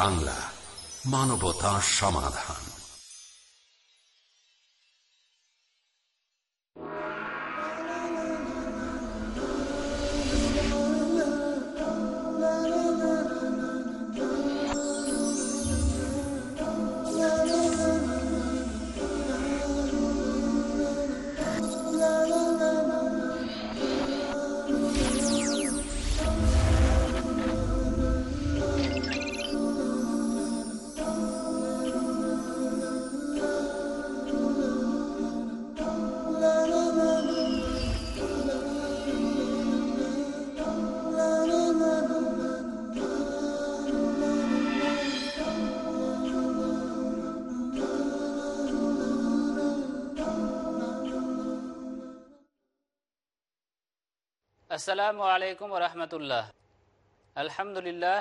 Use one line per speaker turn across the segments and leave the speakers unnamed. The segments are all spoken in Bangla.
বাংলা মানবতা সমাধান।
আসসালামু আলাইকুম রহমতুল্লাহ। আলহামদুলিল্লাহ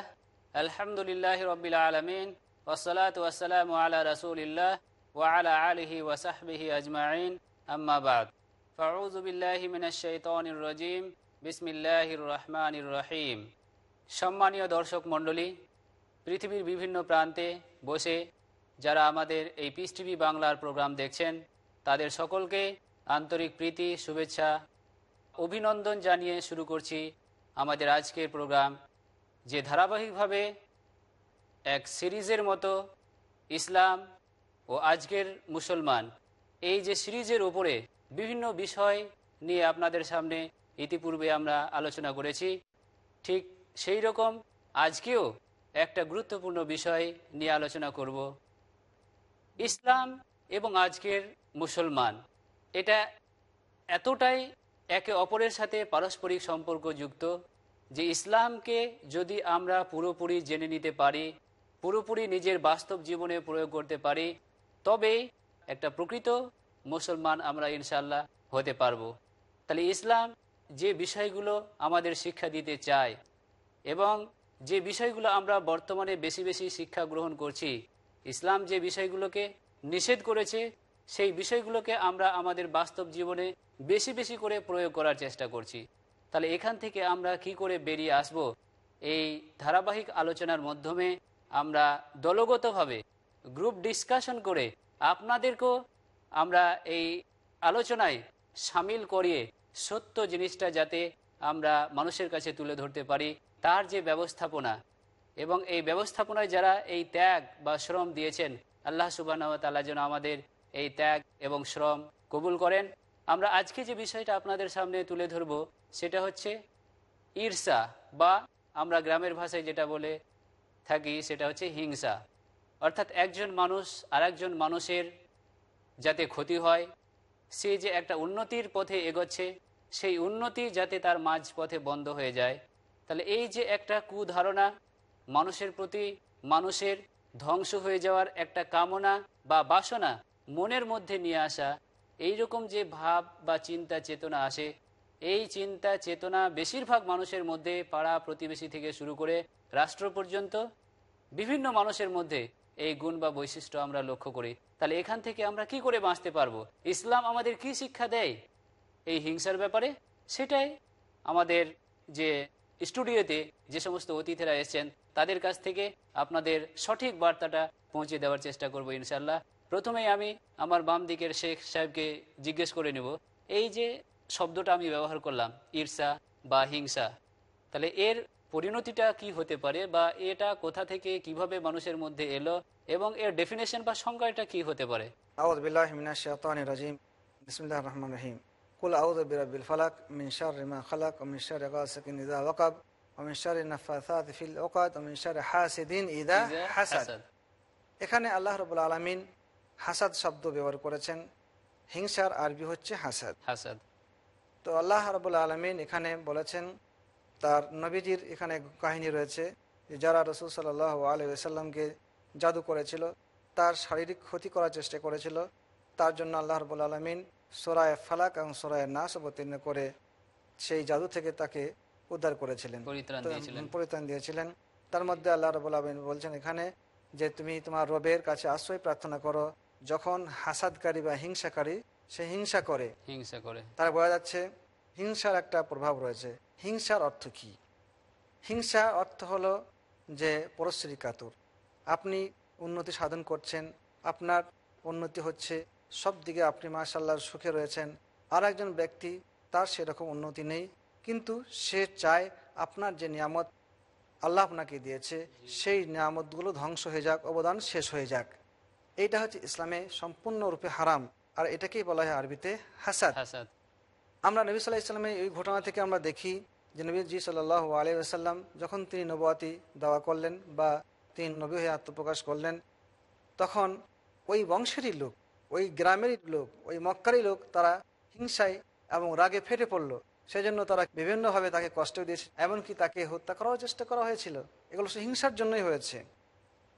আলহামদুলিল্লাহ রবিল আলমিন ওসলাত ওয়াসালাম আলা রসুলিল্লাহ ওয়ালা আলিহি ওসাহবিহি আজমাইন। আম্মাবাদ ফাউজুবিল্লাহি মিনাশাইতানির রাজিম। বিসমিল্লাহির রহমানির রহিম। সম্মানীয় দর্শক মণ্ডলী, পৃথিবীর বিভিন্ন প্রান্তে বসে যারা আমাদের এই পিস বাংলার প্রোগ্রাম দেখছেন, তাদের সকলকে আন্তরিক প্রীতি, শুভেচ্ছা অভিনন্দন জানিয়ে শুরু করছি আমাদের আজকের প্রোগ্রাম, যে ধারাবাহিকভাবে এক সিরিজের মতো ইসলাম ও আজকের মুসলমান। এই যে সিরিজের ওপরে বিভিন্ন বিষয় নিয়ে আপনাদের সামনে ইতিপূর্বে আমরা আলোচনা করেছি, ঠিক সেই রকম আজকেও একটা গুরুত্বপূর্ণ বিষয় নিয়ে আলোচনা করব। ইসলাম এবং আজকের মুসলমান, এটা এতটাই একে অপরের সাথে পারস্পরিক সম্পর্ক যুক্ত, যে ইসলামকে যদি আমরা পুরোপুরি জেনে নিতে পারি, পুরোপুরি নিজের বাস্তব জীবনে প্রয়োগ করতে পারি তবেই একটা প্রকৃত মুসলমান আমরা ইনশাল্লাহ হতে পারব। তাহলে ইসলাম যে বিষয়গুলো আমাদের শিক্ষা দিতে চায় এবং যে বিষয়গুলো আমরা বর্তমানে বেশি বেশি শিক্ষা গ্রহণ করছি, ইসলাম যে বিষয়গুলোকে নিষেধ করেছে সেই বিষয়গুলোকে আমরা আমাদের বাস্তব জীবনে বেশি বেশি করে প্রয়োগ করার চেষ্টা করছি। তাহলে এখান থেকে আমরা কি করে বেরিয়ে আসব? এই ধারাবাহিক আলোচনার মাধ্যমে আমরা দলগতভাবে গ্রুপ ডিসকাশন করে আপনাদেরকেও আমরা এই আলোচনায় সামিল করিয়ে সত্য জিনিসটা যাতে আমরা মানুষের কাছে তুলে ধরতে পারি, তার যে ব্যবস্থাপনা এবং এই ব্যবস্থাপনায় যারা এই ত্যাগ বা শ্রম দিয়েছেন, আল্লাহ সুবাহ তাল্লাহ যেন আমাদের এই ত্যাগ এবং শ্রম কবুল করেন। আমরা আজকে যে বিষয়টা আপনাদের সামনে তুলে ধরব, সেটা হচ্ছে ঈর্ষা বা আমরা গ্রামের ভাষায় যেটা বলে থাকি, সেটা হচ্ছে হিংসা। অর্থাৎ একজন মানুষ আর একজন মানুষের যাতে ক্ষতি হয়, সে যে একটা উন্নতির পথে এগোচ্ছে, সেই উন্নতি যাতে তার মাঝ পথে বন্ধ হয়ে যায়, তাহলে এই যে একটা কুধারণা মানুষের প্রতি, মানুষের ধ্বংস হয়ে যাওয়ার একটা কামনা বা বাসনা মনের মধ্যে নিয়ে আসা এই রকম যে ভাব বা চিন্তা চেতনা আসে, এই চিন্তা চেতনা বেশিরভাগ মানুষের মধ্যে পাড়া প্রতিবেশী থেকে শুরু করে রাষ্ট্র পর্যন্ত, বিভিন্ন মানুষের মধ্যে এই গুণ বা বৈশিষ্ট্য আমরা লক্ষ্য করি। তাহলে এখান থেকে আমরা কি করে বাঁচতে পারব? ইসলাম আমাদের কি শিক্ষা দেয়? এই হিংসার ব্যাপারে সেটাই আমাদের যে স্টুডিওতে যে সমস্ত অতিথিরা এসছেন তাদের কাছ থেকে আপনাদের সঠিক বার্তাটা পৌঁছে দেওয়ার চেষ্টা করব ইনশাল্লাহ প্রথমেই আমি আমার বাম দিকের শেখ সাহেবকে জিজ্ঞেস করে নেব, এই যে শব্দটা আমি ব্যবহার করলাম, ঈর্ষা বা হিংসা, তাহলে এর পরিণতিটা কি হতে পারে বা এটা কোথা থেকে কীভাবে মানুষের মধ্যে এলো এবং এর ডেফিনেশন বা সংজ্ঞাটা কি হতে পারে?
রহমান রহিম। কুল আউদ বিরাবিল ফালাক মিনশার রিমা খালাক গাসিন ইদা ওয়াকাব। মিনশার নাফাসাত ফিল ওকাদ ও মিনশার হাসিদিন ইদা হাসাদ এখানে আল্লাহ রবুল আলমিন হাসাদ শব্দ ব্যবহার করেছেন। হিংসার আরবি হচ্ছে হাসাদ
হাসাদ।
তো আল্লাহ রবুল আলমিন এখানে বলেছেন তার নবীজির এখানে কাহিনী রয়েছে যে যারা রসুল সাল্লাহ আলহামকে জাদু করেছিল তার শারীরিক ক্ষতি করার চেষ্টা করেছিল তার জন্য আল্লাহ রবুল আলমিন সোরায় ফালাক এবং সোরায় নাস অবতীর্ণ করে সেই জাদু থেকে তাকে উদ্ধার করেছিলেন। পরিত্রাণ দিয়েছিলেন। তার মধ্যে আল্লাহ রবুল আলমিন বলছেন এখানে যে তুমি তোমার রবের কাছে আশ্রয় প্রার্থনা করো যখন হাসাদকারী বা হিংসাকারী সে হিংসা করে।
হিংসা করে।
তারা বোঝা যাচ্ছে হিংসার একটা প্রভাব রয়েছে। হিংসার অর্থ কি? হিংসা অর্থ হলো যে পরশ্রী কাতর। আপনি উন্নতি সাধন করছেন আপনার উন্নতি হচ্ছে সব দিকে আপনি মাশাল্লাহর সুখে রয়েছেন। আর একজন ব্যক্তি তার সেরকম উন্নতি নেই কিন্তু সে চায় আপনার যে নিয়ামত আল্লাহ আপনাকে দিয়েছে সেই নিয়ামতগুলো ধ্বংস হয়ে যাক অবদান শেষ হয়ে যাক। এইটা হচ্ছে ইসলামে সম্পূর্ণরূপে হারাম। আর এটাকেই বলা হয় আরবিতে হাসাদ।
হাসাদ।
আমরা নবী সাল্লাহ ইসলামের এই ঘটনা থেকে আমরা দেখি যে নবী জি সাল্লাহ আলী আসাল্লাম যখন তিনি নবাতি দাওয়া করলেন বা তিনি নবী হয়ে আত্মপ্রকাশ করলেন তখন ওই বংশেরই লোক ওই গ্রামেরই লোক ওই মক্কারই লোক তারা হিংসায় এবং রাগে ফেটে পড়ল। সেজন্য তারা বিভিন্নভাবে তাকে কষ্ট দিয়েছে এমনকি তাকে হত্যা করার চেষ্টা করা হয়েছিল। এগুলো হিংসার জন্যই হয়েছে।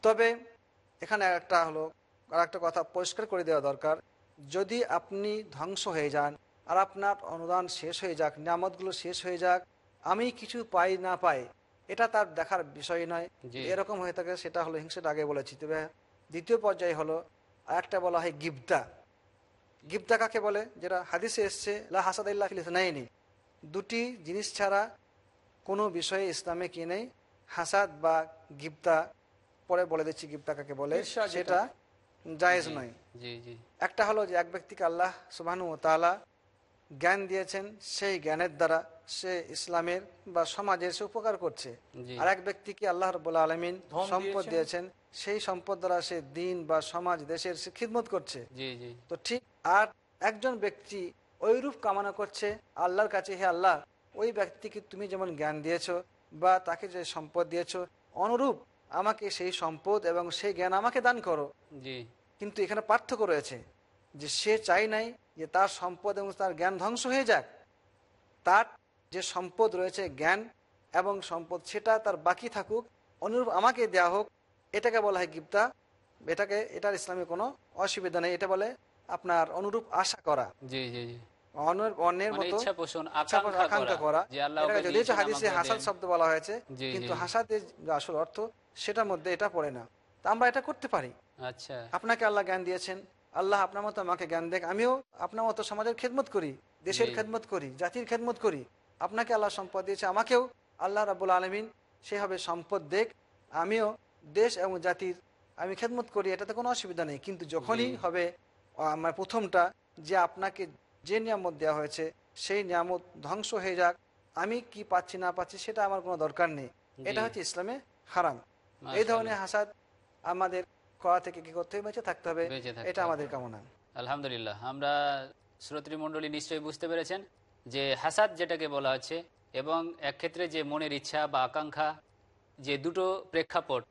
তবে এখানে একটা হলো আর একটা কথা পরিষ্কার করে দেওয়া দরকার। যদি আপনি ধ্বংস হয়ে যান আর আপনার অনুদান শেষ হয়ে যাক নিয়ামতগুলো শেষ হয়ে যাক আমি কিছু পাই না পাই এটা তার দেখার বিষয় নয়। এরকম হয়ে থাকে সেটা হলো হিংসাটা আগে বলেছি। তবে দ্বিতীয় পর্যায়ে হলো আর একটা বলা হয় গিবদা। গিবদা কাকে বলে? যেটা হাদিসে এসছে লা হাসাদাল্লাহ নেয়নি দুটি জিনিস ছাড়া কোনো বিষয়ে ইসলামে কি নেই? হাসাদ বা গিবদা পরে বলে দিচ্ছি গিবদা কাকে বলে। সেটা জায়েজ নয়। একটা হলো যে এক ব্যক্তিকে আল্লাহ সুবাহানু তালা জ্ঞান দিয়েছেন সেই জ্ঞানের দ্বারা সে ইসলামের বা সমাজের সে উপকার করছে। আর এক ব্যক্তিকে আল্লাহ রবুল্লা আলমিন সম্পদ
দিয়েছেন।
সেই সম্পদ দ্বারা সে দিন বা সমাজ দেশের সে খিদমত করছে। তো ঠিক আর একজন ব্যক্তি ওইরূপ কামনা করছে আল্লাহর কাছে হে আল্লাহ ওই ব্যক্তিকে তুমি যেমন জ্ঞান দিয়েছ বা তাকে যে সম্পদ দিয়েছ অনুরূপ আমাকে সেই সম্পদ এবং সেই জ্ঞান আমাকে দান করো।
জি।
কিন্তু এখানে পার্থক্য রয়েছে যে সে চাই নাই যে তার সম্পদ এবং তার জ্ঞান ধ্বংস হয়ে যাক। তার যে সম্পদ রয়েছে জ্ঞান এবং সম্পদ সেটা তার বাকি থাকুক অনুরূপ আমাকে দেয়া হোক এটাকে বলা হয় গিপ্তা এটাকে এটার ইসলামে কোনো অসুবিধা নেই এটা বলে আপনার অনুরূপ আশা করা।
জি জি জি।
অন্যের
মানে
মতো
ইচ্ছা পোষণ আকাঙ্ক্ষা করা।
হাদিসে হাসাদ শব্দ বলা হয়েছে কিন্তু। হাসাদের আসল অর্থ সেটার মধ্যে এটা পড়ে না। তা আমরা এটা করতে পারি।
আচ্ছা।
আপনাকে আল্লাহ জ্ঞান দিয়েছেন। আল্লাহ আপনার মতো আমাকে জ্ঞান দেখ। আমিও আপনার মতো সমাজের খেদমত করি দেশের। খেদমত করি জাতির খেদমত করি। আপনাকে আল্লাহ সম্পদ দিয়েছে। আমাকেও আল্লাহ রাবুল আলমিন সেভাবে সম্পদ দেখ। আমিও দেশ এবং জাতির আমি খেদমত করি এটাতে কোনো অসুবিধা নেই। কিন্তু যখনই হবে আমার প্রথমটা যে আপনাকে যে নিয়ামত দেওয়া হয়েছে সেই নিয়ামত ধ্বংস হয়ে যাক। আমি কি পাচ্ছি না পাচ্ছি সেটা আমার কোনো দরকার নেই। এটা হচ্ছে ইসলামে হারাম। এই ধরনের হাসাদ আমাদের করা থেকে কি করতে হবে? বেঁচে থাকতে হবে। এটা। আমাদের কামনা।
আলহামদুলিল্লাহ। আমরা শ্রোতৃ মণ্ডলী নিশ্চয়ই বুঝতে পেরেছেন যে হাসাদ যেটাকে বলা হচ্ছে এবং এক ক্ষেত্রে যে মনের ইচ্ছা বা আকাঙ্ক্ষা যে দুটো প্রেক্ষাপট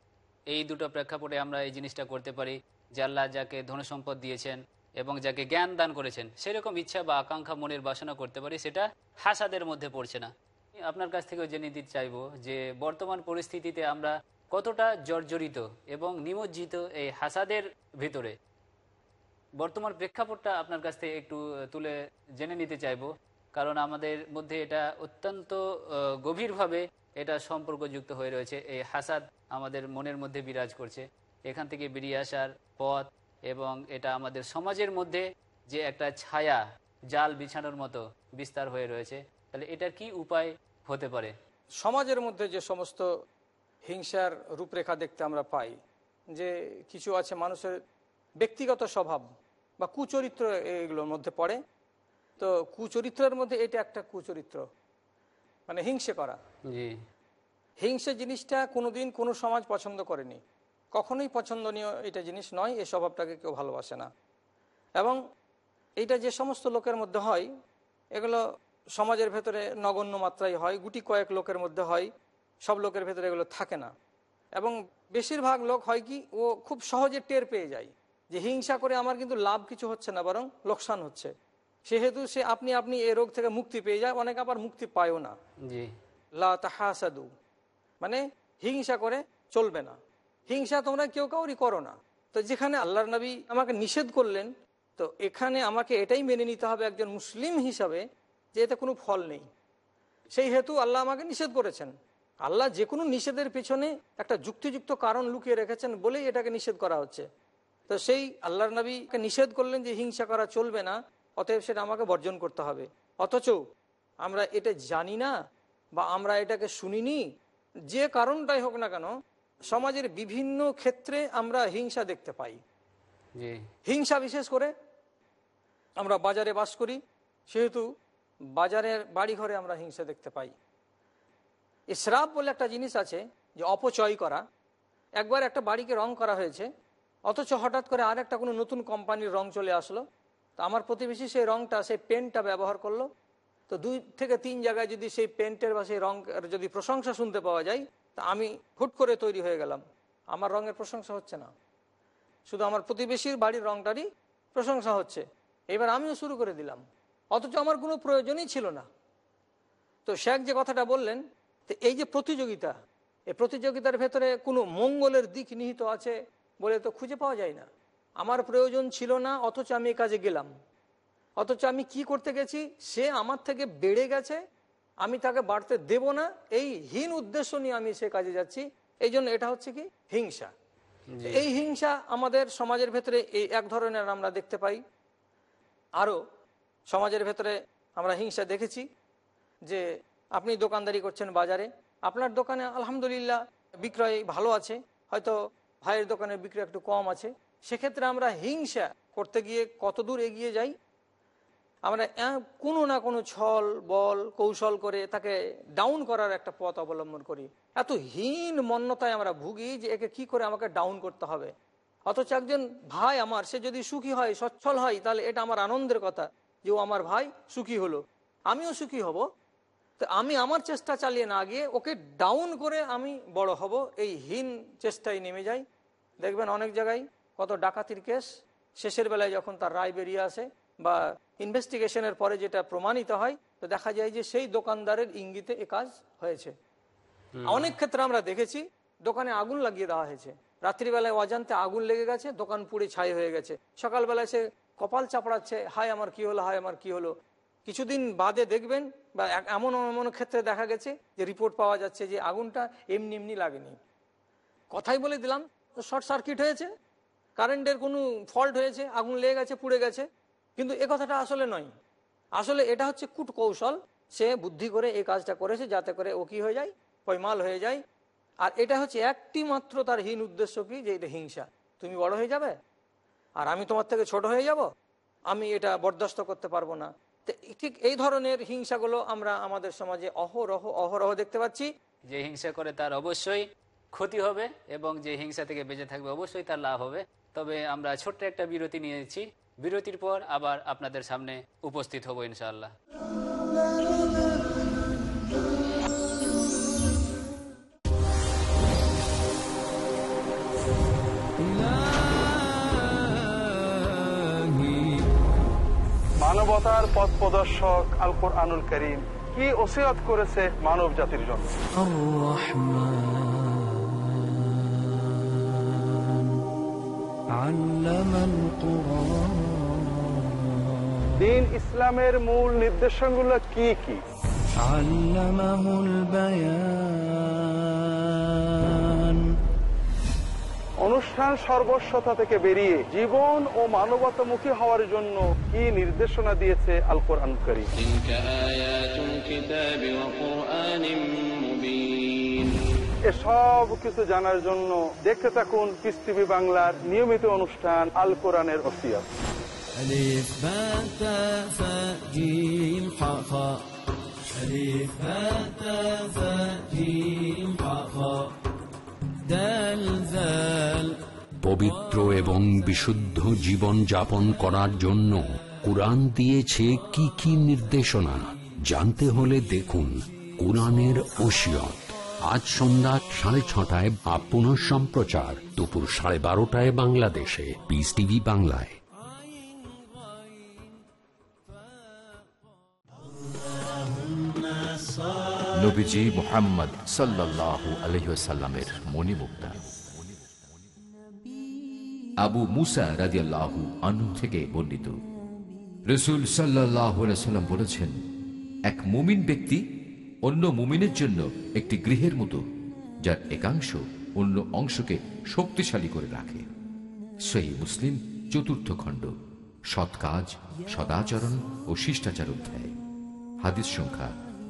এই দুটো প্রেক্ষাপটে আমরা এই জিনিসটা করতে পারি যে আল্লাহ যাকে ধনসম্পদ দিয়েছেন এবং যাকে জ্ঞান দান করেছেন, সেরকম ইচ্ছা বা আকাঙ্ক্ষা মনের বাসনা করতে পারি, সেটা হাসাদের মধ্যে পড়ছে না। আপনার কাছ থেকেও জেনে দিতে চাইব যে, বর্তমান পরিস্থিতিতে আমরা কতটা জর্জরিত এবং নিমজ্জিত এই হাসাদের ভিতরে। বর্তমান প্রেক্ষাপটটা আপনার কাছ থেকে একটু তুলে জেনে নিতে চাইব। কারণ আমাদের মধ্যে এটা অত্যন্ত গভীরভাবে এটা সম্পর্কযুক্ত হয়ে রয়েছে। এই হাসাদ আমাদের মনের মধ্যে বিরাজ করছে। এখান থেকে বেরিয়ে আসার পথ এবং এটা আমাদের সমাজের মধ্যে যে একটা ছায়া জাল বিছানোর মতো বিস্তার হয়ে রয়েছে তাহলে এটার কি উপায় হতে পারে?
সমাজের মধ্যে যে সমস্ত হিংসার রূপরেখা দেখতে আমরা পাই যে কিছু আছে মানুষের ব্যক্তিগত স্বভাব বা কুচরিত্র এগুলোর মধ্যে পড়ে তো কুচরিত্রের মধ্যে এটা একটা কুচরিত্র মানে হিংসে করা।
জি।
হিংসে জিনিসটা কোনোদিন কোনো সমাজ পছন্দ করেনি। কখনোই পছন্দনীয় এটা জিনিস নয় এই স্বভাবটাকে কেউ ভালোবাসে না। এবং এইটা যে সমস্ত লোকের মধ্যে হয় এগুলো সমাজের ভেতরে নগণ্য মাত্রায় হয় গুটি কয়েক লোকের মধ্যে হয় সব লোকের ভেতরে এগুলো থাকে না। এবং বেশিরভাগ লোক হয় কি ও খুব সহজে টের পেয়ে যায় যে হিংসা করে আমার কিন্তু লাভ কিছু হচ্ছে না বরং লোকসান হচ্ছে। সেহেতু সে আপনি আপনি এ রোগ থেকে মুক্তি পেয়ে যায় অনেক আবার মুক্তি পায়ও না।
জি।
লা তাহাসাদু। মানে হিংসা করে চলবে না। হিংসা তোমরা কেউ কাউরই করো না। তো যেখানে আল্লাহর নবী আমাকে নিষেধ করলেন, তো এখানে আমাকে এটাই মেনে নিতে হবে একজন মুসলিম হিসাবে যে এতে কোনো ফল নেই। সেই হেতু আল্লাহ আমাকে নিষেধ করেছেন। আল্লাহ যে কোনো নিষেধের পিছনে একটা যুক্তিযুক্ত কারণ লুকিয়ে রেখেছেন বলেই এটাকে নিষেধ করা হচ্ছে। তো সেই আল্লাহর নবীকে নিষেধ করলেন যে হিংসা করা চলবে না, অতএব সেটা আমাকে বর্জন করতে হবে। অথচ আমরা এটা জানি না বা আমরা এটাকে শুনিনি, যে কারণটাই হোক না কেন সমাজের বিভিন্ন ক্ষেত্রে আমরা হিংসা দেখতে পাই। হিংসা বিশেষ করে আমরা বাজারে বাস করি সেহেতু বাজারের বাড়িঘরে আমরা হিংসা দেখতে পাই। ইসরাফ বলে একটা জিনিস আছে যে অপচয় করা। একবার একটা বাড়িকে রং করা হয়েছে অথচ হঠাৎ করে আর একটা কোনো নতুন কোম্পানির রং চলে আসলো। তো আমার প্রতিবেশী সেই রংটা সেই পেনটা ব্যবহার করল। তো দুই থেকে তিন জায়গায় যদি সেই পেন্টের বা সেই রং যদি প্রশংসা শুনতে পাওয়া যায় তা আমি হুট করে তৈরি হয়ে গেলাম। আমার রঙের প্রশংসা হচ্ছে না। শুধু আমার প্রতিবেশীর বাড়ির রংটারই প্রশংসা হচ্ছে। এবার আমিও শুরু করে দিলাম। অথচ আমার কোনো প্রয়োজনই ছিল না। তো শেখ যে কথাটা বললেন, তো এই যে প্রতিযোগিতা এই প্রতিযোগিতার ভেতরে কোনো মঙ্গলের দিক নিহিত আছে বলে তো খুঁজে পাওয়া যায় না। আমার প্রয়োজন ছিল না, অথচ আমি এই কাজে গেলাম। অথচ আমি কি করতে গেছি, সে আমার থেকে বেড়ে গেছে আমি তাকে বাড়তে দেব না। এই হীন উদ্দেশ্য নিয়ে আমি সে কাজে যাচ্ছি। এই জন্য এটা হচ্ছে কি? হিংসা। এই হিংসা আমাদের সমাজের ভেতরে এই এক ধরনের আমরা দেখতে পাই। আরও সমাজের ভেতরে আমরা হিংসা দেখেছি যে আপনি দোকানদারি করছেন বাজারে। আপনার দোকানে আলহামদুলিল্লাহ বিক্রয় ভালো আছে। হয়তো ভাইয়ের দোকানে বিক্রয় একটু কম আছে। সেক্ষেত্রে আমরা হিংসা করতে গিয়ে কত দূর এগিয়ে যাই? আমরা কোনো না কোনো ছল, বল, কৌশল করে তাকে ডাউন করার একটা পথ অবলম্বন করি। এত হীন মন্যতায় আমরা ভুগি যে একে কি করে আমাকে ডাউন করতে হবে। অথচ একজন ভাই আমার, সে যদি সুখী হয়, সচ্ছল হয়, তাহলে এটা আমার আনন্দের কথা যে ও আমার ভাই সুখী হলো। আমিও সুখী হব। তো আমি আমার চেষ্টা চালিয়ে না গিয়ে ওকে ডাউন করে আমি বড় হব। এই হীন চেষ্টায় নেমে যাই। দেখবেন অনেক জায়গায় কত ডাকাতির কেস। শেষের বেলায় যখন তার রায় বেরিয়ে আসে বা ইনভেস্টিগেশনের পরে যেটা প্রমাণিত হয় তো দেখা যায় যে সেই দোকানদারের ইঙ্গিতে এ কাজ হয়েছে। অনেক ক্ষেত্রে আমরা দেখেছি দোকানে আগুন লাগিয়ে দেওয়া হয়েছে। রাত্রিবেলায় অজান্তে আগুন লেগে গেছে দোকান পুড়ে ছাই হয়ে গেছে। সকালবেলায় সে কপাল চাপড়াচ্ছে হায় আমার কি হলো হায় আমার কি হলো। কিছুদিন বাদে দেখবেন বা এমন এমন ক্ষেত্রে দেখা গেছে যে রিপোর্ট পাওয়া যাচ্ছে যে আগুনটা এমনি এমনি লাগেনি। কথাই বলে দিলাম শর্ট সার্কিট হয়েছে কারেন্টের কোনো ফল্ট হয়েছে আগুন লেগে গেছে পুড়ে গেছে। কিন্তু এ কথাটা আসলে নয়। আসলে এটা হচ্ছে কূট কৌশল। সে বুদ্ধি করে এই কাজটা করেছে যাতে করে ও কি হয়ে যায়? পয়মাল হয়ে যায়। আর এটা হচ্ছে একটি মাত্র তার হীন উদ্দেশ্য কি? যে এটা হিংসা। তুমি বড় হয়ে যাবে? আর আমি তোমার থেকে ছোট হয়ে যাব? আমি এটা বরদাস্ত করতে পারব না। ঠিক এই ধরনের হিংসাগুলো আমরা আমাদের সমাজে অহরহ অহরহ দেখতে পাচ্ছি।
যে হিংসা করে তার অবশ্যই ক্ষতি হবে এবং যে হিংসা থেকে বেঁচে থাকবে অবশ্যই তার লাভ হবে। তবে আমরা ছোট্ট একটা বিরতি নিয়েছি। বিরতির পর আবার আপনাদের সামনে উপস্থিত হব ইনশাআল্লাহ
মানবতার পথ প্রদর্শক আল কোরআনুল করিম কি ওসিয়ত করেছে মানব জাতির জন্য
الرحمن علم القرآن
দিন ইসলামের মূল নির্দেশনগুলো কি কি? অনুষ্ঠান সর্বস্বতা থেকে বেরিয়ে জীবন ও মানবতামুখী হওয়ার জন্য কি নির্দেশনা দিয়েছে আল কোরআন
করি
এসব কিছু জানার জন্য দেখতে থাকুন পিস বাংলার নিয়মিত অনুষ্ঠান আল কোরআনের অফিয়া
ألف باء تاء ثاء جيم حاء خاء ألف باء تاء ثاء جيم حاء خاء دال ذال
পবিত্র এবং বিশুদ্ধ জীবন যাপন করার জন্য কোরআন দিয়েছে কি কি নির্দেশনা জানতে হলে দেখুন কোরআনের ওসিয়ত আজ সন্ধ্যা সাড়ে ছটায় বা পুনঃ সম্প্রচার দুপুর সাড়ে বারোটায় বাংলাদেশে পিস টিভি বাংলায়
নবীজি মোহাম্মদ সাল্লাহ আলহিসাল্লামের মণিমুক্তা। আবু মুসা রাজিয়াল্লাহু আনু থেকে বর্ণিত। রসুল সাল্লাহ সাল্লাম বলেছেন, এক মুমিন ব্যক্তি অন্য মুমিনের জন্য একটি গৃহের মতো, যার একাংশ অন্য অংশকে শক্তিশালী করে রাখে। সেই মুসলিম চতুর্থ খণ্ড, সৎ কাজ, সদাচরণ ও শিষ্টাচার অধ্যায়। হাদিস সংখ্যা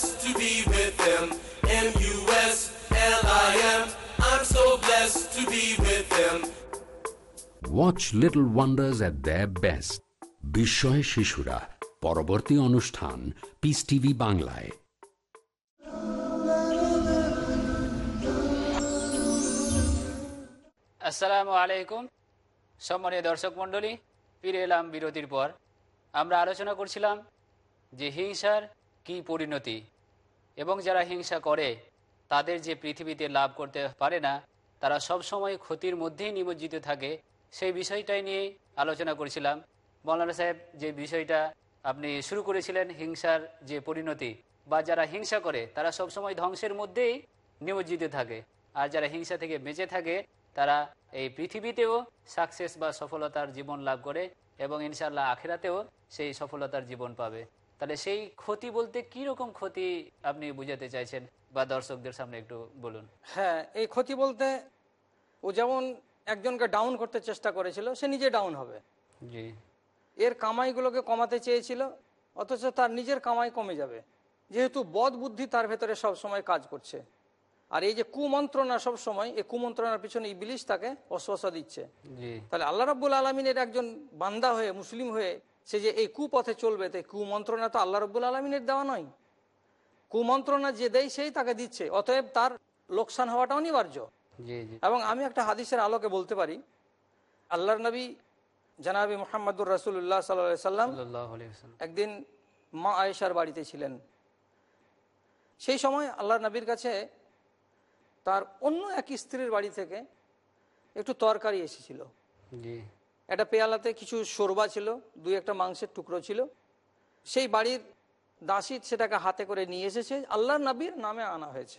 Blessed to be with them. M-U-S-L-I-M. I'm so blessed to be with them.
Watch little wonders at the best
বিস্ময় শিশুরা পরবর্তী অনুষ্ঠান পিস টিভি বাংলায়
আসসালামু আলাইকুম সম্মানীয় দর্শক মণ্ডলী ফিরে এলাম বিরতির পর আমরা আলোচনা করছিলাম যে হিংসার কি পরিণতি? এবং যারা হিংসা করে, তাদের যে পৃথিবীতে লাভ করতে পারে না, তারা সব সময় ক্ষতির মধ্যেই নিমজ্জিত থাকে। সেই বিষয়টাই নিয়ে আলোচনা করেছিলাম। মৌলানা সাহেব, যে বিষয়টা আপনি শুরু করেছিলেন হিংসার যে পরিণতি, বা যারা হিংসা করে, তারা সব সময় ধ্বংসের মধ্যেই নিমজ্জিত থাকে। আর যারা হিংসা থেকে বেঁচে থাকে, তারা এই পৃথিবীতেও সাকসেস বা সফলতার জীবন লাভ করে এবং ইনশাল্লাহ আখেরাতেও সেই সফলতার জীবন পাবে। তাহলে সেই ক্ষতি বলতে কি রকম ক্ষতি আপনি বুঝাতে চাইছেন? বা দর্শকদের সামনে একটু বলুন।
হ্যাঁ এই ক্ষতি বলতে ও যেমন একজনকে ডাউন করতে চেষ্টা করেছিল সে নিজে ডাউন হবে।
জি।
এর কামাইগুলোকে কমাতে চেয়েছিল অথচ তার নিজের কামাই কমে যাবে। যেহেতু বদ বুদ্ধি তার ভেতরে সব সময় কাজ করছে। আর এই যে কুমন্ত্রণা সব সময় এই কুমন্ত্রণার পিছনে ইবলিশ তাকে অশ্বাসা দিচ্ছে। তাহলে আল্লাহ রাব্বুল আলমিনের একজন বান্দা হয়ে মুসলিম হয়ে সে যে এই কুপথে চলবে তাই কুমন্ত্রণা তো আল্লাহ রব্বুল আলমিনের দেওয়া নয়। কুমন্ত্রণা যে দেয় সেই তাকে দিচ্ছে অতএব তার লোকসান হওয়াটা অনিবার্য। এবং আমি একটা হাদিসের আলোকে বলতে পারি আল্লাহর নবী জানাবি মোহাম্মদুর রাসুল্লাহ সাল্লাহ সাল্লাম। একদিন মা আয়েশার বাড়িতে ছিলেন। সেই সময় আল্লাহ নবীর কাছে তার অন্য এক স্ত্রীর বাড়ি থেকে একটু তরকারি এসেছিল। একটা পেয়ালাতে কিছু সরবা ছিল দুই একটা মাংসের টুকরো ছিল। সেই বাড়ির দাসী সেটাকে হাতে করে নিয়ে এসেছে আল্লাহ নবীর নামে আনা হয়েছে।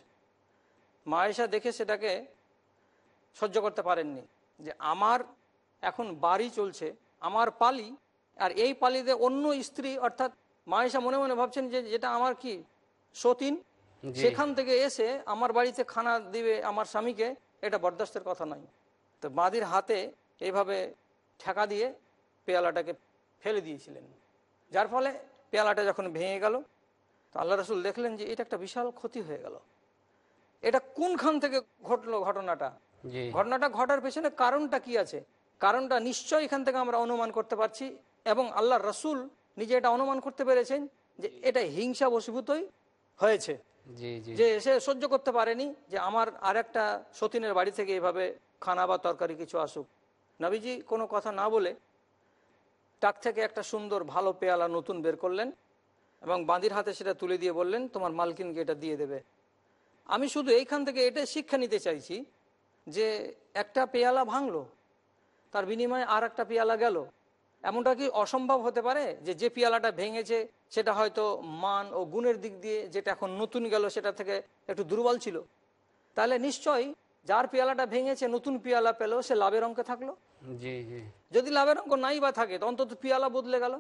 মায়েশা দেখে সেটাকে সহ্য করতে পারেননি যে আমার এখন বাড়ি চলছে আমার পালি আর এই পালিতে অন্য স্ত্রী অর্থাৎ মায়েশা মনে মনে ভাবছেন যে যেটা আমার কি সতীন। সেখান থেকে এসে আমার বাড়িতে খানা দিবে আমার স্বামীকে এটা বরদাস্তের কথা নয়। তো বাদির হাতে এইভাবে ঠেকা দিয়ে পেয়ালাটাকে ফেলে দিয়েছিলেন। যার ফলে পেয়ালাটা যখন ভেঙে গেল তো আল্লাহ রসুল দেখলেন যে এটা একটা বিশাল ক্ষতি হয়ে গেল। এটা কোনখান থেকে ঘটলো ঘটনাটা? ঘটনাটা ঘটার পেছনে কারণটা কি আছে? কারণটা নিশ্চয় এখান থেকে আমরা অনুমান করতে পারছি এবং আল্লাহ রসুল নিজে এটা অনুমান করতে পেরেছেন যে এটা হিংসা বশীভূতই হয়েছে। যে সে সহ্য করতে পারেনি যে আমার আর একটা সতীনের বাড়ি থেকে এভাবে খানা বা তরকারি কিছু আসুক। নবীজি কোনো কথা না বলে টাক থেকে একটা সুন্দর ভালো পেয়ালা নতুন বের করলেন এবং বাঁদির হাতে সেটা তুলে দিয়ে বললেন, তোমার মালকিনকে এটা দিয়ে দেবে। আমি শুধু এইখান থেকে এটা শিক্ষা নিতে চাইছি যে একটা পেয়ালা ভাঙলো, তার বিনিময়ে আর একটা পেয়ালা গেল। এমনটা কি অসম্ভব হতে পারে যে যে পেয়ালাটা ভেঙেছে সেটা হয়তো মান ও গুণের দিক দিয়ে যেটা এখন নতুন গেল সেটা থেকে একটু দুর্বল ছিল? তাহলে নিশ্চয়ই যার পেয়ালাটা ভেঙেছে নতুন পেয়ালা পেল সে লাভের অঙ্কে থাকল?
জি জি।
যদি লাভের অঙ্ক নাই বা থাকে তো অন্তত পেয়ালা বদলে গেল।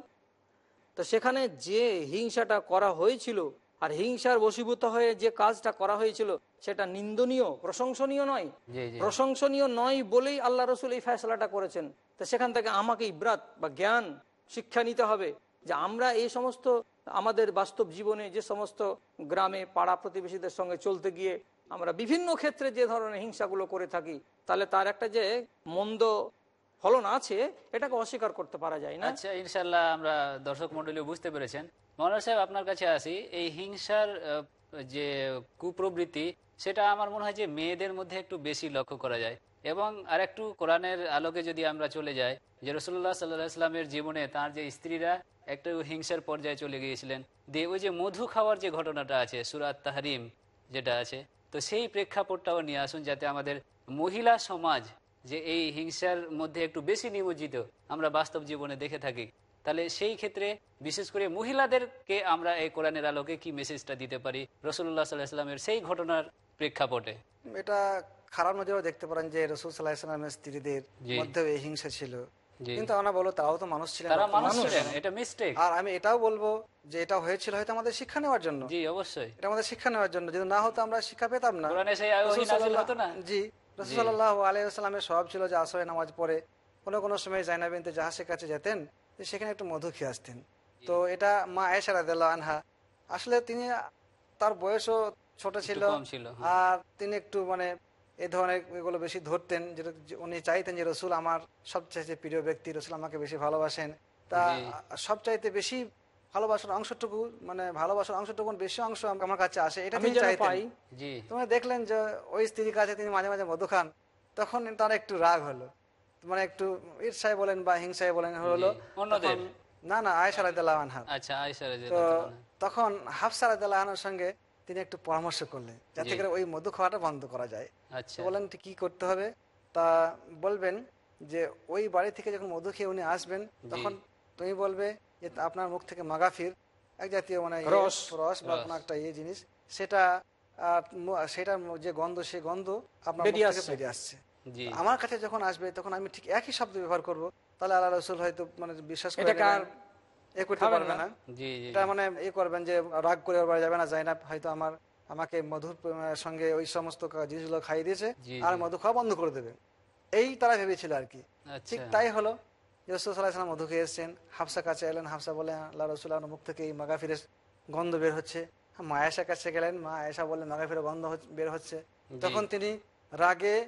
তো সেখানে যে হিংসাটা করা হয়েছিল আর হিংসার বশীভূত হয়ে যে কাজটা করা হয়েছিল সেটা নিন্দনীয় প্রশংসনীয় নয়। প্রশংসনীয় নয় বলেই আল্লাহ রসুল এই ফেসলাটা করেছেন। তো সেখান থেকে আমাকে ইব্রাত বা জ্ঞান শিক্ষা নিতে হবে যে আমরা এই সমস্ত আমাদের বাস্তব জীবনে যে সমস্ত গ্রামে পাড়া প্রতিবেশীদের সঙ্গে চলতে গিয়ে আমরা বিভিন্ন ক্ষেত্রে যে ধরনের হিংসাগুলো করে থাকি, তাহলে তার একটা যে মন্দ ফলন আছে, এটাকে অস্বীকার করতে পারা যায় না।
আচ্ছা ইনশাল্লাহ আমরা দর্শক মন্ডলী বুঝতে পেরেছেন। মনোহর সাহেব, আপনার কাছে আসি, এই হিংসার যে কুপ্রবৃত্তি, সেটা আমার মনে হয় যে মেয়েদের মধ্যে একটু বেশি লক্ষ্য করা যায়। এবং আরেকটু কোরআনের আলোকে যদি আমরা চলে যাই, যে রসুল্লাহ সাল্লাহ ইসলামের জীবনে তার যে স্ত্রীরা একটু হিংসার পর্যায়ে চলে গিয়েছিলেন দিয়ে ওই যে মধু খাওয়ার যে ঘটনাটা আছে সুরাত তাহারিম যেটা আছে তো সেই প্রেক্ষাপটটাও নিয়ে আসুন যাতে আমাদের মহিলা সমাজ যে এই হিংসার মধ্যে একটু বেশি নিমজ্জিত আমরা বাস্তব জীবনে দেখে থাকি তাহলে সেই ক্ষেত্রে বিশেষ করে মহিলাদেরকে আমরা এই কোরআনের আলোকে কি মেসেজটা দিতে পারি? রসুল্লাহ সাল্লাহ ইসলামের সেই ঘটনার প্রেক্ষাপটে।
এটা খারাপ নজরেও দেখতে পারেন যে রসুল সাল্লাহ ইসলামের স্ত্রীদের এই হিংসা ছিল। কিন্তু আমরা বলব তারাও তো মানুষ ছিলেন
তারা মানুষ। ছিলেন, এটা mistake।
আর আমি এটাও বলব যে এটা হয়েছিল হয়তো আমাদের শিক্ষা নেওয়ার জন্য।
জি অবশ্যই।
এটা আমাদের শিক্ষা নেওয়ার জন্য। যদি না হতো আমরা শিক্ষা পেতাম না।
কোরআনে সেই আয়াত নাযিল হতো না?
জি রসুল্লাহ আলাইসাল্লামের স্বভাব ছিল যে আসরে নামাজ পড়ে কোনো কোনো সময় জাইনাবিনতে জাহাজের কাছে যেতেন সেখানে একটু মধু খেয়ে আসতেন। তো এটা মা আয়েশা রাদিয়াল্লাহু আনহা আসলে তিনি তার বয়সও ছোট ছিল, আর তিনি একটু মানে এই ধরনের এগুলো বেশি ধরতেন যেটা উনি চাইতেন যে রসুল আমার সবচাইতে প্রিয় ব্যক্তি রসুল আমাকে বেশি ভালোবাসেন। তা সবচাইতে বেশি ভালোবাসার অংশটুকু মানে ভালোবাসার অংশটুকু বেশি অংশ আমার কাছে আসে এটা তিনি চাইতেন।
পাই।
তুমি দেখলেন যে ওই স্ত্রীর কাছে তিনি মাঝে মাঝে মধু খান তখন তার একটু রাগ হলো। মানে একটু ঈর্ষায় বলেন বা হিংসায় বলেন হলো
অন্যদের।
না না আয়সা রাদিয়াল্লাহু আনহা।
আচ্ছা
তখন হাফসা রাদিয়াল্লাহু আনহার সঙ্গে তিনি একটু পরামর্শ করলেন যাতে করে ওই মধু খাওয়াটা বন্ধ করা যায়।
আচ্ছা।
বলেন কি করতে হবে? তা বলবেন যে ওই বাড়ি থেকে যখন মধু খেয়ে উনি আসবেন তখন তুমি বলবে যে আপনার মুখ থেকে মাগাফির এক জাতীয় মানে
রস।
রস বা কোনো একটা ইয়ে জিনিস সেটা সেটার যে গন্ধ সে গন্ধ আপনার
বেরিয়ে
থেকে
আসছে।
আমার কাছে যখন আসবে তখন আমি ঠিক একই শব্দ ব্যবহার করব। তাহলে আল্লাহ রসুল হয়তো মানে বিশ্বাস করে এ করতে পারবে
না।
না।
জি জি
এটা মানে এ করবেন যে রাগ করে বাড়ি যাবে না যায় না হয়তো আমার আমাকে মধুর সঙ্গে ওই সমস্ত জিনিসগুলো খাইয়ে দিয়েছে আর মধু খাওয়া বন্ধ করে দেবে। এই তারা ভেবেছিল আর কি। ঠিক
আচ্ছা
তাই হলো। রসুল্লাহাম মধু খেয়ে এসছেন। হাফসা কাছে এলেন। হাফসা বলে আল্লাহ রসুল্লাহ মুখ থেকে এই মাগাফিরের গন্ধ বের হচ্ছে। মা আয়েশার কাছে গেলেন। মা আয়েশা বললেন মাগাফিরের গন্ধ হচ্ছে- বের হচ্ছে। তখন তিনি রাগে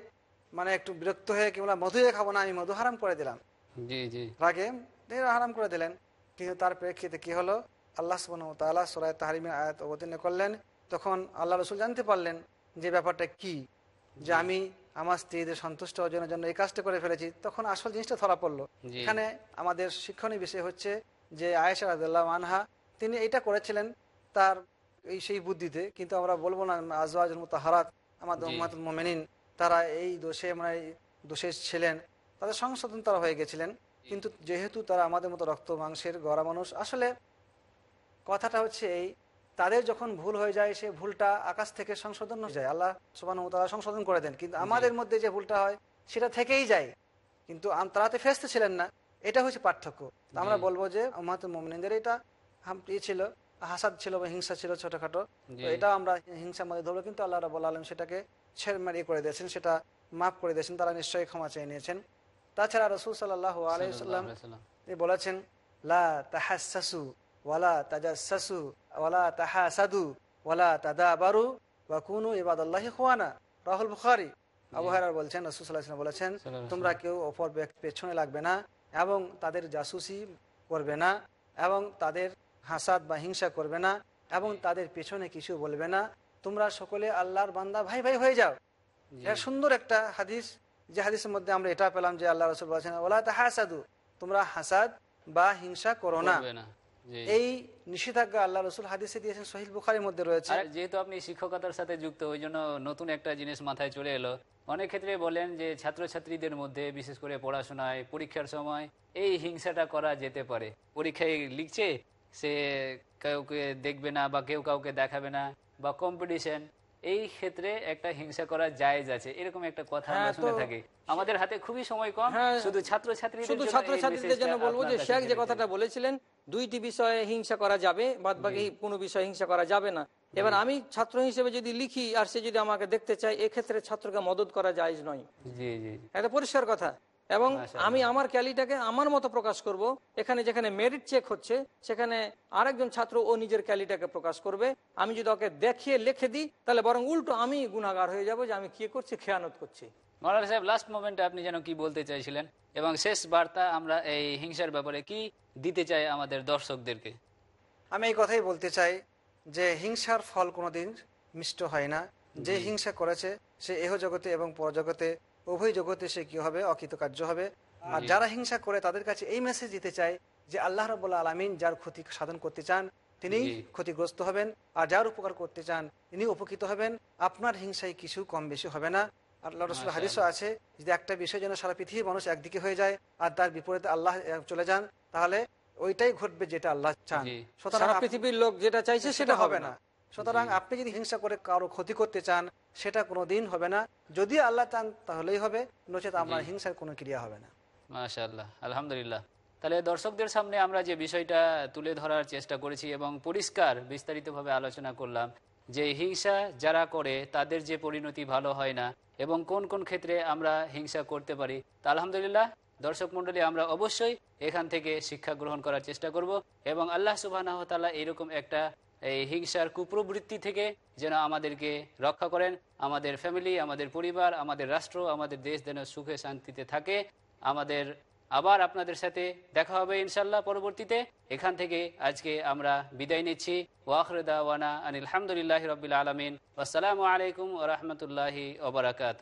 মানে একটু বিরক্ত হয়ে কিংবা মধুয়ে খাব না আমি মধু হারাম করে দিলাম। রাগে হারাম করে দিলেন। কিন্তু তার প্রেক্ষিতে কি হলো? আল্লাহ সুবহান তাআলা সূরা তাহরিমের আয়াত অবতীর্ণ করলেন। তখন আল্লাহ রসুল জানতে পারলেন যে ব্যাপারটা কি? যে আমি আমার স্ত্রীদের সন্তুষ্ট অর্জনের জন্য এই কাজটা করে ফেলেছি। তখন আসল জিনিসটা ধরা পড়ল। এখানে আমাদের শিক্ষণীয় বিষয় হচ্ছে যে আয়েশা রাদিয়াল্লাহু আনহা তিনি এটা করেছিলেন তার এই সেই বুদ্ধিতে। কিন্তু আমরা বলব না আজওয়াজুল মুতাহারাত আমাদের। উম্মাতুল মুমিনিন তারা এই দোষে মানে এই দোষে ছিলেন। তাদের সংশোধন তারা হয়ে গেছিলেন। কিন্তু যেহেতু তারা আমাদের মতো রক্ত মাংসের গড়া মানুষ আসলে কথাটা হচ্ছে এই তাদের যখন ভুল হয়ে যায় সে ভুলটা আকাশ থেকে সংশোধন হয়ে যায়। আল্লাহ তারা সংশোধন করে দেন কিন্তু আমাদের মধ্যে যে ভুলটা হয় সেটা থেকেই যায়। কিন্তু তারা তো ফেসতে ছিলেন না এটা হচ্ছে পার্থক্য। আমরা বলব যে আমাদের মোমিনদের এটা হাম- ই ছিল হাসাদ ছিল বা হিংসা ছিল ছোটখাটো। এটা আমরা হিংসার মধ্যে ধরবো কিন্তু আল্লাহ রাবুল আলম সেটাকে ছেড়ে মারিয়ে করে দিয়েছেন সেটা মাফ করে দিয়েছেন তারা নিশ্চয়ই ক্ষমা চেয়ে নিয়েছেন। তাছাড়া রসুল সাল্লাহ আলাইসাল্লাম বলেছেন লা তাহাসসু ওয়ালা তাজাসসু ওয়ালা তাহাসাদু ওয়ালা তাদাবারু ওয়া কুনু ইবাদাল্লাহি খুয়ানা রাহুল বুখারী আবু হুরায়রা বলছেন রসুল ওয়াসাল্লাম বলেছেন তোমরা কেউ অপর ব্যক্তি পেছনে লাগবে না এবং তাদের জাসুসি করবে না এবং তাদের হাসাদ বা হিংসা করবে না এবং তাদের পেছনে কিছু বলবে না। তোমরা সকলে আল্লাহর বান্দা ভাই ভাই হয়ে যাও। এটা সুন্দর একটা হাদিস। যে হাদিসের মধ্যে আমরা এটা পেলাম যে আল্লাহ রসুল বলেছেন ওলা হাসাদু তোমরা হাসাদ বা হিংসা করো না। এই নিষেধাজ্ঞা আল্লাহ রসুল হাদিসে দিয়েছেন সহিল বুখারির মধ্যে রয়েছে।
যেহেতু আপনি শিক্ষকতার সাথে যুক্ত ওই জন্য নতুন একটা জিনিস মাথায় চলে এলো। অনেক ক্ষেত্রে বলেন যে ছাত্রছাত্রীদের মধ্যে বিশেষ করে পড়াশোনায় পরীক্ষার সময় এই হিংসাটা করা যেতে পারে। পরীক্ষায় লিখছে সে কাউকে দেখবে না বা কেউ কাউকে দেখাবে না বা কম্পিটিশন এই ক্ষেত্রে একটা হিংসা করা জায়েজ আছে। এরকম একটা কথা আমরা
হ্যাঁ,
শুনে থাকি। আমাদের হাতে খুবই সময় কম।
হ্যাঁ,
শুধু ছাত্রছাত্রীদের
শুধু
জন্য এই
ছাত্রছাত্রীদের জন্য বলব যে শেখ যে কথাটা বলেছিলেন দুইটি বিষয়ে হিংসা করা যাবে বাদ বাকি কোনো বিষয়ে হিংসা করা যাবে না। এবার আমি ছাত্র হিসেবে যদি লিখি আর সে যদি আমাকে দেখতে চায় এক্ষেত্রে ছাত্রকে মদত করা যায় নয়।
জি জি
এটা পরিষ্কার কথা। এবং আমি আমার ক্যালিটাকে আমার মতো প্রকাশ করব। এখানে যেখানে মেরিট চেক হচ্ছে সেখানে আরেকজন ছাত্র ও নিজের ক্যালিটাকে প্রকাশ করবে। আমি যদি ওকে দেখিয়ে লিখে দিই তাহলে বরং উল্টো আমি গুণাগার হয়ে যাব যে আমি কি করছি খেয়ানত করছি।
মৌলানা সাহেব লাস্ট মোমেন্টে আপনি যেন কি বলতে চাইছিলেন? এবং শেষ বার্তা আমরা এই হিংসার ব্যাপারে কি দিতে চাই আমাদের দর্শকদেরকে?
আমি এই কথাই বলতে চাই যে হিংসার ফল কোনোদিন মিষ্ট হয় না। যে হিংসা করেছে সে এহ জগতে এবং পরজগতে উভয় জগতে সে কি হবে? অকৃতকার্য হবে। আর যারা হিংসা করে তাদের কাছে এই মেসেজ দিতে চায় যে আল্লাহ রবুল্লা আলমিন যার ক্ষতি সাধন করতে চান তিনি ক্ষতিগ্রস্ত হবেন। আর যার উপকার করতে চান তিনি উপকৃত হবেন। আপনার হিংসায় কিছু কম বেশি হবে না। আল্লাহ রসুল। হাদিসও আছে যদি একটা বিষয় যেন সারা পৃথিবীর মানুষ একদিকে হয়ে যায় আর তার বিপরীতে আল্লাহ চলে যান তাহলে ওইটাই ঘটবে যেটা আল্লাহ চান। সুতরাং
পৃথিবীর লোক যেটা চাইছে সেটা হবে না।
সুতরাং আপনি যদি হিংসা করে কারও ক্ষতি করতে চান সেটা কোনো দিন হবে না। যদি আল্লাহ চান তাহলেই হবে। নচেত
জি।
হিংসার কোনো ক্রিয়া হবে না।
মাশাল্লাহ আলহামদুলিল্লাহ। তাহলে দর্শকদের সামনে আমরা যে বিষয়টা তুলে ধরার চেষ্টা করেছি এবং পরিষ্কার বিস্তারিতভাবে আলোচনা করলাম যে হিংসা যারা করে তাদের যে পরিণতি ভালো হয় না এবং কোন কোন ক্ষেত্রে আমরা হিংসা করতে পারি তা আলহামদুলিল্লাহ দর্শক মণ্ডলী আমরা অবশ্যই এখান থেকে শিক্ষা গ্রহণ করার চেষ্টা করব এবং আল্লাহ সুবাহ এরকম একটা এই হিংসার কুপ্রবৃত্তি থেকে যেন আমাদেরকে রক্ষা করেন। আমাদের ফ্যামিলি আমাদের পরিবার, আমাদের রাষ্ট্র, আমাদের দেশ যেন সুখে শান্তিতে থাকে। আমাদের আবার আপনাদের সাথে দেখা হবে ইনশাল্লাহ পরবর্তীতে। এখান থেকে আজকে আমরা বিদায় নিচ্ছি। ওয়াখরদা ওয়ানা আনিল হামদুলিল্লাহ রবিল আলমিন। আসসালামু আলাইকুম ওরহমতুল্লাহি ওবরাকাত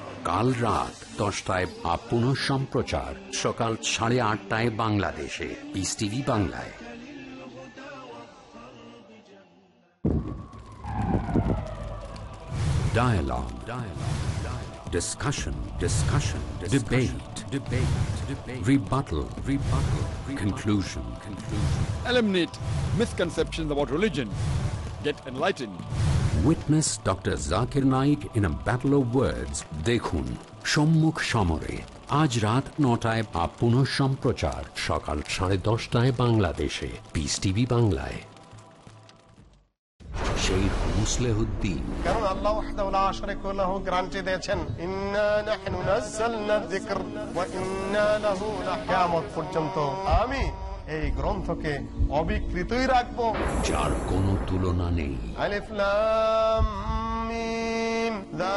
কাল রাত দশটায় আপন সম্প্রচার সকাল সাড়ে আটটায় বাংলাদেশে পিস টিভি বাংলায় Dialogue. Dialogue. Dialogue. Discussion. Discussion. Debate. Debate. Debate. Rebuttal. Rebuttal. Conclusion. Conclusion.
Eliminate misconceptions about religion. Get enlightened.
Dr. Zakir Naik in a battle of words. দেখুন, সম্মুখ সমরে, আজ রাত নটায় বা পুনঃ সম্প্রচার, সকাল সাড়ে দশটায় বাংলাদেশে। পিস টিভি বাংলায়। শেখ
আমি এই গ্রন্থকে অবিকৃতই রাখব।
যার কোনো তুলনা নেই।
আলিফ